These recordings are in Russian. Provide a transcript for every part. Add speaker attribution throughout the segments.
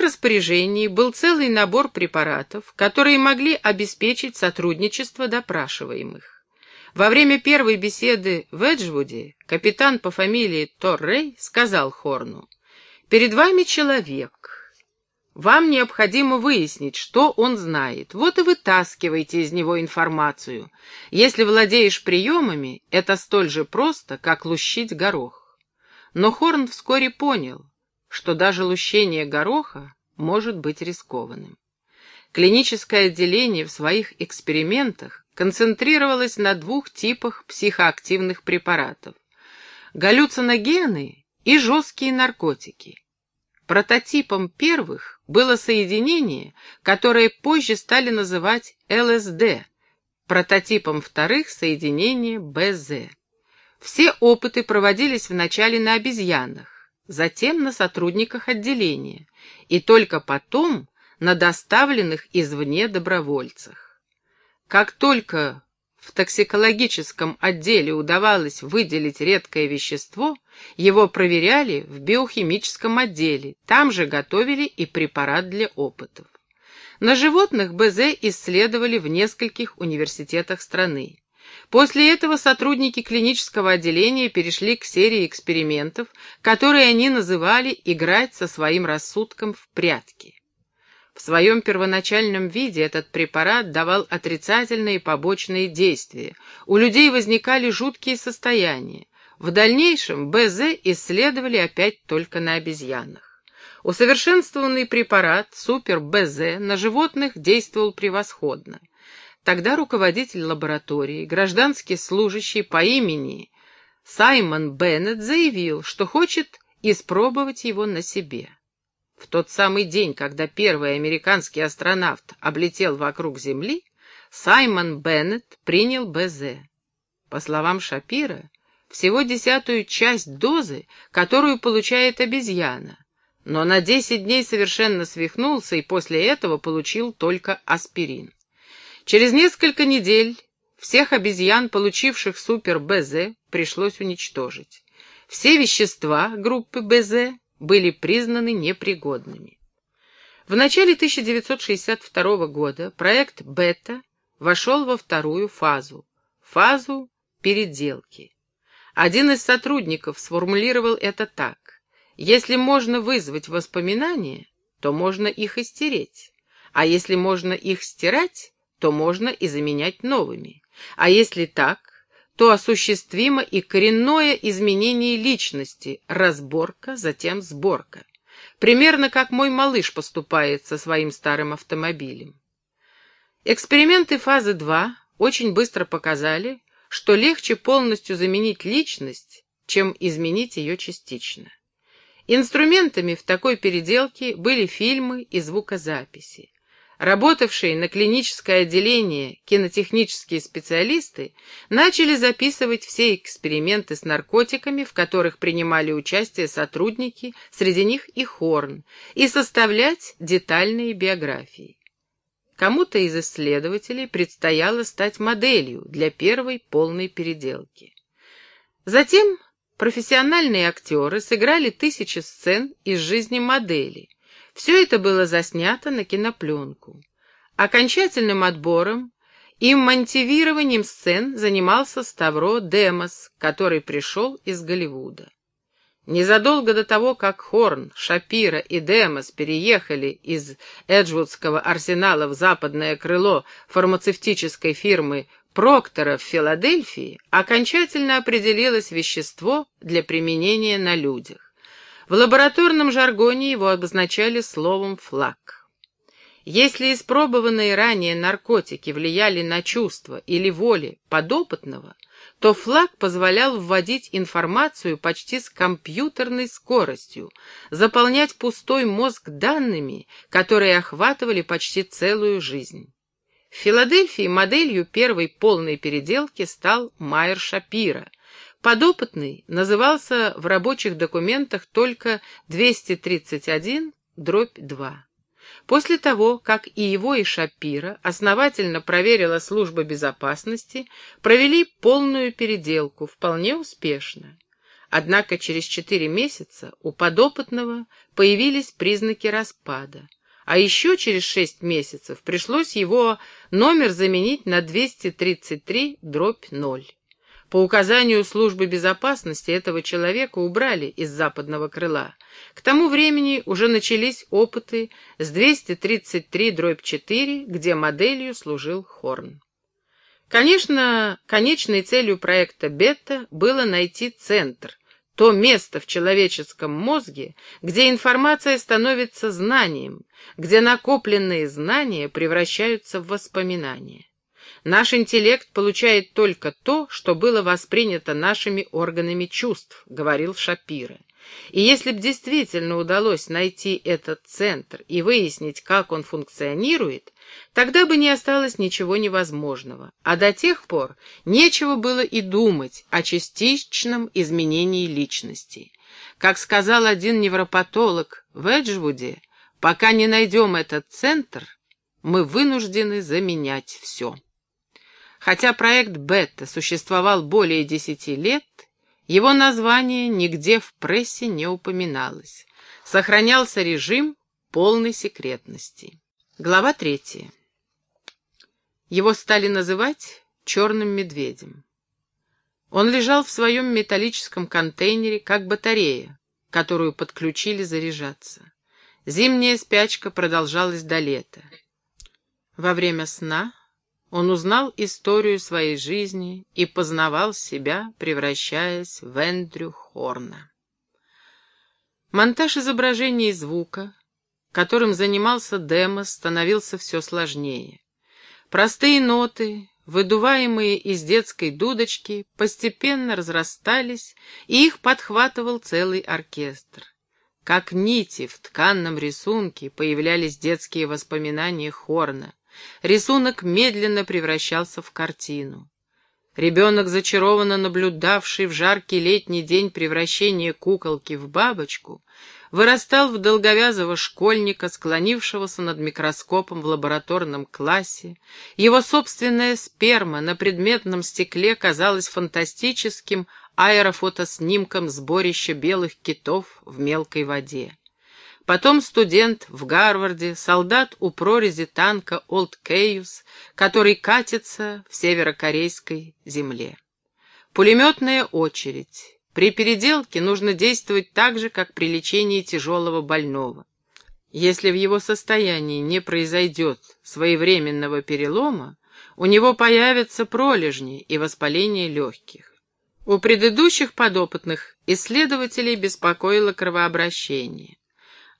Speaker 1: их распоряжении был целый набор препаратов, которые могли обеспечить сотрудничество допрашиваемых. Во время первой беседы в Эджвуде капитан по фамилии Торрей сказал Хорну, «Перед вами человек. Вам необходимо выяснить, что он знает. Вот и вытаскивайте из него информацию. Если владеешь приемами, это столь же просто, как лущить горох». Но Хорн вскоре понял, что даже лущение гороха может быть рискованным. Клиническое отделение в своих экспериментах концентрировалось на двух типах психоактивных препаратов – галлюциногены и жесткие наркотики. Прототипом первых было соединение, которое позже стали называть ЛСД, прототипом вторых – соединение БЗ. Все опыты проводились вначале на обезьянах, затем на сотрудниках отделения и только потом на доставленных извне добровольцах. Как только в токсикологическом отделе удавалось выделить редкое вещество, его проверяли в биохимическом отделе, там же готовили и препарат для опытов. На животных БЗ исследовали в нескольких университетах страны. После этого сотрудники клинического отделения перешли к серии экспериментов, которые они называли «играть со своим рассудком в прятки». В своем первоначальном виде этот препарат давал отрицательные побочные действия. У людей возникали жуткие состояния. В дальнейшем БЗ исследовали опять только на обезьянах. Усовершенствованный препарат Супер-БЗ на животных действовал превосходно. Тогда руководитель лаборатории, гражданский служащий по имени Саймон Беннет заявил, что хочет испробовать его на себе. В тот самый день, когда первый американский астронавт облетел вокруг Земли, Саймон Беннет принял БЗ. По словам Шапира, всего десятую часть дозы, которую получает обезьяна, но на 10 дней совершенно свихнулся и после этого получил только аспирин. Через несколько недель всех обезьян, получивших супер-БЗ, пришлось уничтожить. Все вещества группы БЗ были признаны непригодными. В начале 1962 года проект «Бета» вошел во вторую фазу, фазу переделки. Один из сотрудников сформулировал это так. Если можно вызвать воспоминания, то можно их и стереть. А если можно их стирать, то можно и заменять новыми. А если так, то осуществимо и коренное изменение личности, разборка, затем сборка. Примерно как мой малыш поступает со своим старым автомобилем. Эксперименты фазы 2 очень быстро показали, что легче полностью заменить личность, чем изменить ее частично. Инструментами в такой переделке были фильмы и звукозаписи. Работавшие на клиническое отделение кинотехнические специалисты начали записывать все эксперименты с наркотиками, в которых принимали участие сотрудники, среди них и Хорн, и составлять детальные биографии. Кому-то из исследователей предстояло стать моделью для первой полной переделки. Затем профессиональные актеры сыграли тысячи сцен из жизни модели – все это было заснято на кинопленку. Окончательным отбором и монтированием сцен занимался Ставро Демос, который пришел из Голливуда. Незадолго до того, как Хорн, Шапира и Демос переехали из Эджвудского арсенала в западное крыло фармацевтической фирмы Проктора в Филадельфии, окончательно определилось вещество для применения на людях. В лабораторном жаргоне его обозначали словом «флаг». Если испробованные ранее наркотики влияли на чувства или воли подопытного, то флаг позволял вводить информацию почти с компьютерной скоростью, заполнять пустой мозг данными, которые охватывали почти целую жизнь. В Филадельфии моделью первой полной переделки стал Майер Шапира, Подопытный назывался в рабочих документах только 231-2. После того, как и его, и Шапира основательно проверила служба безопасности, провели полную переделку, вполне успешно. Однако через четыре месяца у подопытного появились признаки распада. А еще через шесть месяцев пришлось его номер заменить на 233 дробь 0. По указанию службы безопасности этого человека убрали из западного крыла. К тому времени уже начались опыты с 233 дробь 4, где моделью служил Хорн. Конечно, конечной целью проекта «Бета» было найти центр, то место в человеческом мозге, где информация становится знанием, где накопленные знания превращаются в воспоминания. Наш интеллект получает только то, что было воспринято нашими органами чувств, говорил Шапира. И если бы действительно удалось найти этот центр и выяснить, как он функционирует, тогда бы не осталось ничего невозможного. А до тех пор нечего было и думать о частичном изменении личности. Как сказал один невропатолог в Эджвуде, пока не найдем этот центр, мы вынуждены заменять все. Хотя проект «Бета» существовал более десяти лет, его название нигде в прессе не упоминалось. Сохранялся режим полной секретности. Глава третья. Его стали называть «черным медведем». Он лежал в своем металлическом контейнере, как батарея, которую подключили заряжаться. Зимняя спячка продолжалась до лета. Во время сна он узнал историю своей жизни и познавал себя, превращаясь в Эндрю Хорна. Монтаж изображения и звука, которым занимался Демос, становился все сложнее. Простые ноты, выдуваемые из детской дудочки, постепенно разрастались, и их подхватывал целый оркестр. Как нити в тканном рисунке появлялись детские воспоминания Хорна, Рисунок медленно превращался в картину. Ребенок, зачарованно наблюдавший в жаркий летний день превращение куколки в бабочку, вырастал в долговязого школьника, склонившегося над микроскопом в лабораторном классе. Его собственная сперма на предметном стекле казалась фантастическим аэрофотоснимком сборища белых китов в мелкой воде. Потом студент в Гарварде, солдат у прорези танка Олд Кейус, который катится в северокорейской земле. Пулеметная очередь. При переделке нужно действовать так же, как при лечении тяжелого больного. Если в его состоянии не произойдет своевременного перелома, у него появятся пролежни и воспаление легких. У предыдущих подопытных исследователей беспокоило кровообращение.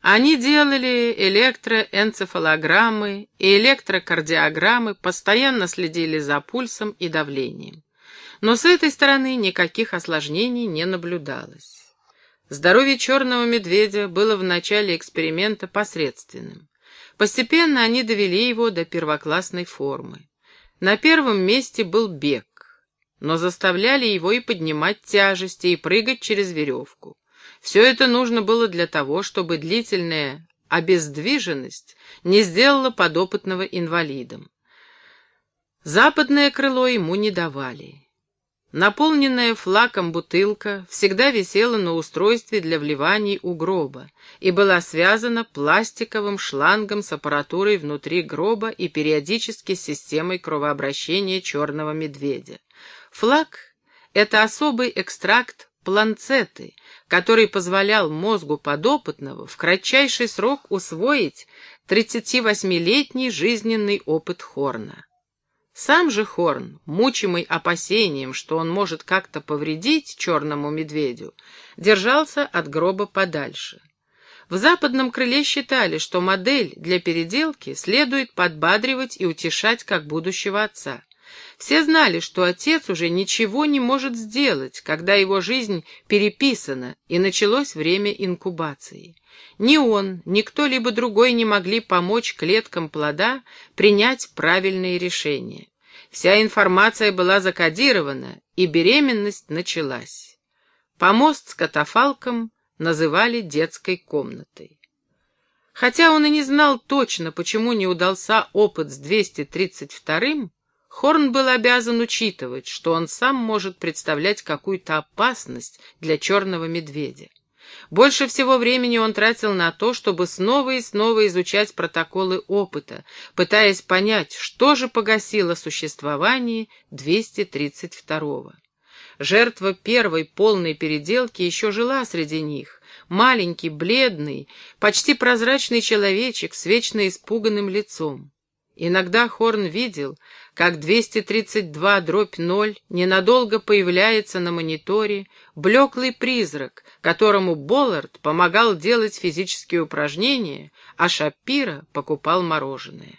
Speaker 1: Они делали электроэнцефалограммы и электрокардиограммы, постоянно следили за пульсом и давлением. Но с этой стороны никаких осложнений не наблюдалось. Здоровье черного медведя было в начале эксперимента посредственным. Постепенно они довели его до первоклассной формы. На первом месте был бег, но заставляли его и поднимать тяжести, и прыгать через веревку. Все это нужно было для того, чтобы длительная обездвиженность не сделала подопытного инвалидом. Западное крыло ему не давали. Наполненная флаком бутылка всегда висела на устройстве для вливаний у гроба и была связана пластиковым шлангом с аппаратурой внутри гроба и периодически с системой кровообращения черного медведя. Флаг — это особый экстракт планцеты, который позволял мозгу подопытного в кратчайший срок усвоить 38-летний жизненный опыт Хорна. Сам же Хорн, мучимый опасением, что он может как-то повредить черному медведю, держался от гроба подальше. В западном крыле считали, что модель для переделки следует подбадривать и утешать как будущего отца. Все знали, что отец уже ничего не может сделать, когда его жизнь переписана, и началось время инкубации. Ни он, ни кто-либо другой не могли помочь клеткам плода принять правильные решения. Вся информация была закодирована, и беременность началась. Помост с катафалком называли детской комнатой. Хотя он и не знал точно, почему не удался опыт с 232-м, Хорн был обязан учитывать, что он сам может представлять какую-то опасность для черного медведя. Больше всего времени он тратил на то, чтобы снова и снова изучать протоколы опыта, пытаясь понять, что же погасило существование 232-го. Жертва первой полной переделки еще жила среди них. Маленький, бледный, почти прозрачный человечек с вечно испуганным лицом. Иногда Хорн видел, как 232 дробь 0 ненадолго появляется на мониторе, блеклый призрак, которому Боллард помогал делать физические упражнения, а Шапира покупал мороженое.